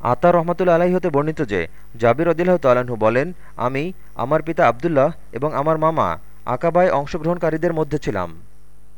আতা রহমাতুল আলাহি হতে বর্ণিত যে, জাবির রদিল্লাহ তালাহু বলেন, আমি আমার পিতা আবদুল্লাহ এবং আমার মামা আকাবায় অংশগ্রহণকারীদের মধ্যে ছিলাম।